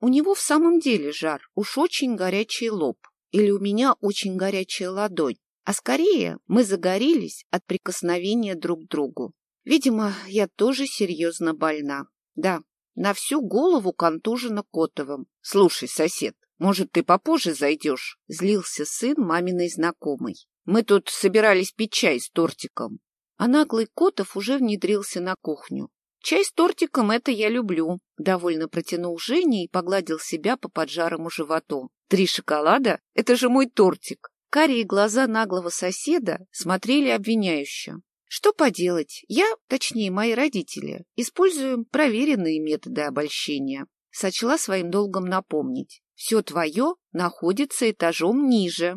у него в самом деле жар, уж очень горячий лоб. Или у меня очень горячая ладонь. А скорее мы загорелись от прикосновения друг к другу. Видимо, я тоже серьезно больна. Да, на всю голову контужена Котовым. Слушай, сосед, может, ты попозже зайдешь? Злился сын маминой знакомой. Мы тут собирались пить чай с тортиком. А наглый Котов уже внедрился на кухню. Чай с тортиком — это я люблю. Довольно протянул Женя и погладил себя по поджарому животу. Три шоколада? Это же мой тортик. Карие глаза наглого соседа смотрели обвиняюще. Что поделать, я, точнее мои родители, используем проверенные методы обольщения. Сочла своим долгом напомнить. Все твое находится этажом ниже.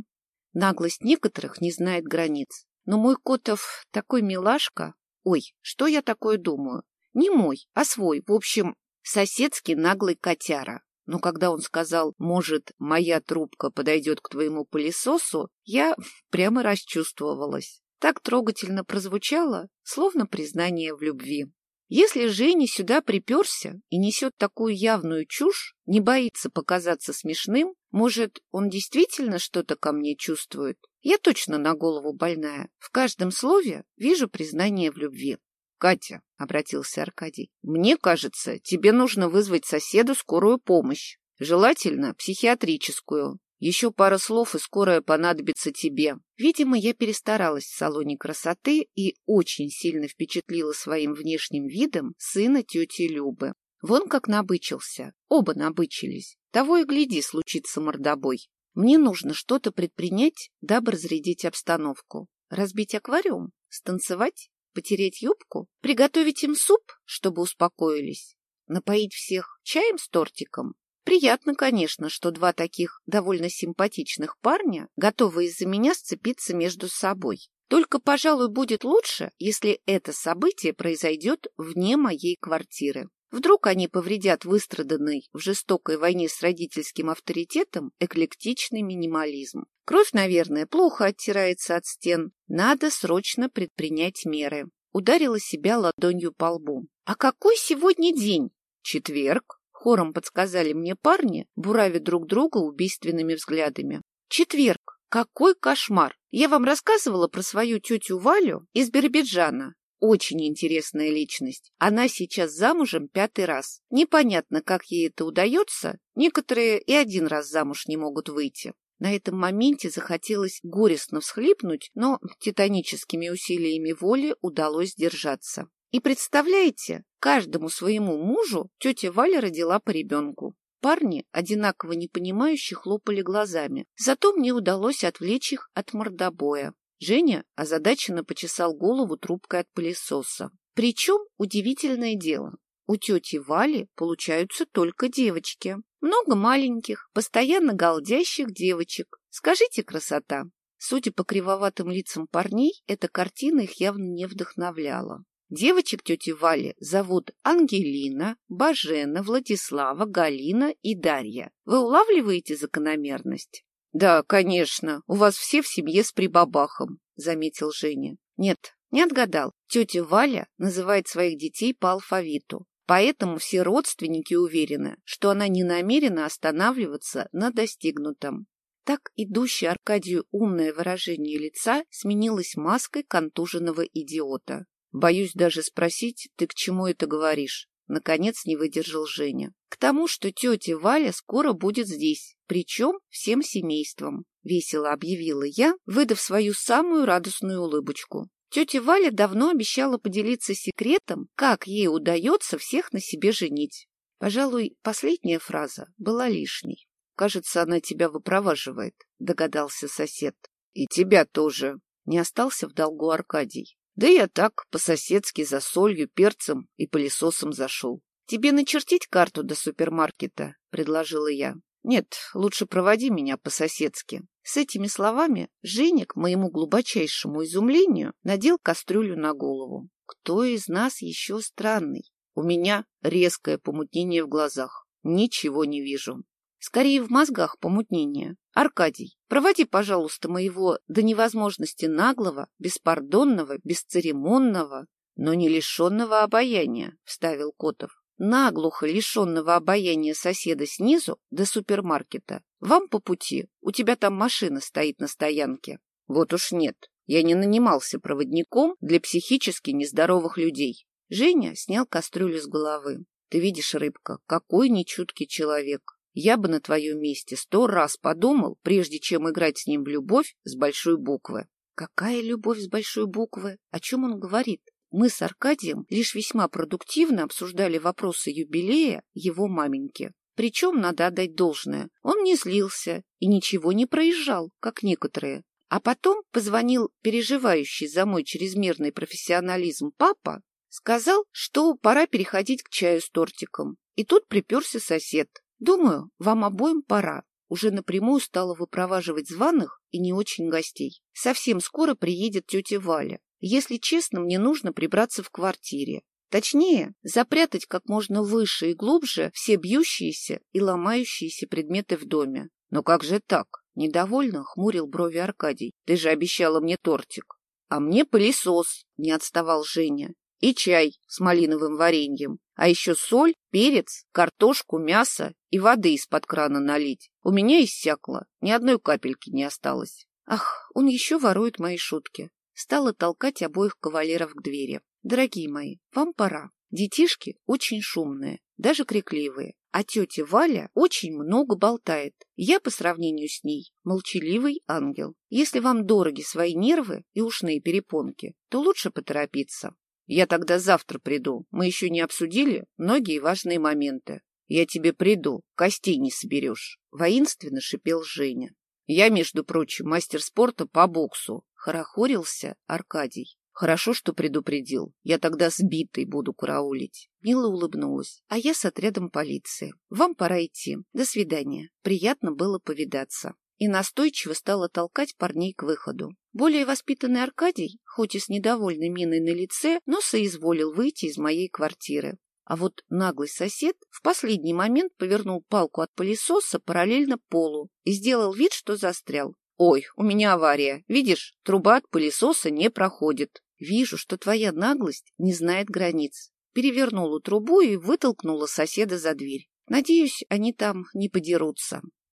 Наглость некоторых не знает границ. Но мой Котов такой милашка. Ой, что я такое думаю? Не мой, а свой. В общем, соседский наглый котяра. Но когда он сказал, может, моя трубка подойдет к твоему пылесосу, я прямо расчувствовалась. Так трогательно прозвучало, словно признание в любви. Если Женя сюда приперся и несет такую явную чушь, не боится показаться смешным, может, он действительно что-то ко мне чувствует? Я точно на голову больная. В каждом слове вижу признание в любви. «Катя», — обратился Аркадий, — «мне кажется, тебе нужно вызвать соседу скорую помощь, желательно психиатрическую. Еще пара слов, и скорая понадобится тебе. Видимо, я перестаралась в салоне красоты и очень сильно впечатлила своим внешним видом сына тети Любы. Вон как набычился. Оба набычились. Того и гляди, случится мордобой. Мне нужно что-то предпринять, дабы разрядить обстановку. Разбить аквариум? Станцевать? Потереть юбку? Приготовить им суп, чтобы успокоились? Напоить всех чаем с тортиком? Приятно, конечно, что два таких довольно симпатичных парня готовы из-за меня сцепиться между собой. Только, пожалуй, будет лучше, если это событие произойдет вне моей квартиры. Вдруг они повредят выстраданный в жестокой войне с родительским авторитетом эклектичный минимализм. Кровь, наверное, плохо оттирается от стен. Надо срочно предпринять меры. Ударила себя ладонью по лбу. А какой сегодня день? Четверг. Хором подсказали мне парни, буравя друг друга убийственными взглядами. Четверг. Какой кошмар! Я вам рассказывала про свою тетю Валю из Биробиджана. Очень интересная личность. Она сейчас замужем пятый раз. Непонятно, как ей это удается. Некоторые и один раз замуж не могут выйти. На этом моменте захотелось горестно всхлипнуть, но титаническими усилиями воли удалось держаться. И представляете, каждому своему мужу тетя Валя родила по ребенку. Парни, одинаково непонимающе, хлопали глазами. Зато мне удалось отвлечь их от мордобоя. Женя озадаченно почесал голову трубкой от пылесоса. Причем удивительное дело. У тети Вали получаются только девочки. Много маленьких, постоянно галдящих девочек. Скажите, красота. Судя по кривоватым лицам парней, эта картина их явно не вдохновляла. Девочек тети Вали зовут Ангелина, Бажена, Владислава, Галина и Дарья. Вы улавливаете закономерность? — Да, конечно, у вас все в семье с прибабахом, — заметил Женя. — Нет, не отгадал. Тетя Валя называет своих детей по алфавиту. Поэтому все родственники уверены, что она не намерена останавливаться на достигнутом. Так идущее Аркадию умное выражение лица сменилось маской контуженного идиота. Боюсь даже спросить, ты к чему это говоришь? Наконец не выдержал Женя. К тому, что тетя Валя скоро будет здесь, причем всем семейством, весело объявила я, выдав свою самую радостную улыбочку. Тетя Валя давно обещала поделиться секретом, как ей удается всех на себе женить. Пожалуй, последняя фраза была лишней. Кажется, она тебя выпроваживает, догадался сосед. И тебя тоже. Не остался в долгу Аркадий. Да я так, по-соседски, за солью, перцем и пылесосом зашел. Тебе начертить карту до супермаркета, предложила я. Нет, лучше проводи меня по-соседски. С этими словами Женя, к моему глубочайшему изумлению, надел кастрюлю на голову. Кто из нас еще странный? У меня резкое помутнение в глазах. Ничего не вижу. Скорее в мозгах помутнение. Аркадий, проводи, пожалуйста, моего до невозможности наглого, беспардонного, бесцеремонного, но не лишенного обаяния, — вставил Котов. наглухо лишенного обаяния соседа снизу до супермаркета. Вам по пути, у тебя там машина стоит на стоянке. Вот уж нет, я не нанимался проводником для психически нездоровых людей. Женя снял кастрюлю с головы. Ты видишь, рыбка, какой нечуткий человек. Я бы на твоем месте сто раз подумал, прежде чем играть с ним в любовь с большой буквы. Какая любовь с большой буквы? О чем он говорит? Мы с Аркадием лишь весьма продуктивно обсуждали вопросы юбилея его маменьки. Причем, надо отдать должное, он не злился и ничего не проезжал, как некоторые. А потом позвонил переживающий за мой чрезмерный профессионализм папа, сказал, что пора переходить к чаю с тортиком. И тут приперся сосед. Думаю, вам обоим пора. Уже напрямую стала выпроваживать званых и не очень гостей. Совсем скоро приедет тетя Валя. Если честно, мне нужно прибраться в квартире. Точнее, запрятать как можно выше и глубже все бьющиеся и ломающиеся предметы в доме. Но как же так? Недовольно хмурил брови Аркадий. Ты же обещала мне тортик. А мне пылесос, не отставал Женя. И чай с малиновым вареньем. А еще соль, перец, картошку, мясо и воды из-под крана налить. У меня иссякло, ни одной капельки не осталось. Ах, он еще ворует мои шутки стала толкать обоих кавалеров к двери. «Дорогие мои, вам пора. Детишки очень шумные, даже крикливые, а тетя Валя очень много болтает. Я, по сравнению с ней, молчаливый ангел. Если вам дороги свои нервы и ушные перепонки, то лучше поторопиться. Я тогда завтра приду. Мы еще не обсудили многие важные моменты. Я тебе приду, костей не соберешь. Воинственно шипел Женя. Я, между прочим, мастер спорта по боксу. Хорохорился Аркадий. Хорошо, что предупредил. Я тогда сбитый буду караулить. Мила улыбнулась. А я с отрядом полиции. Вам пора идти. До свидания. Приятно было повидаться. И настойчиво стала толкать парней к выходу. Более воспитанный Аркадий, хоть и с недовольной миной на лице, но соизволил выйти из моей квартиры. А вот наглый сосед в последний момент повернул палку от пылесоса параллельно полу и сделал вид, что застрял. «Ой, у меня авария. Видишь, труба от пылесоса не проходит. Вижу, что твоя наглость не знает границ». Перевернула трубу и вытолкнула соседа за дверь. Надеюсь, они там не подерутся.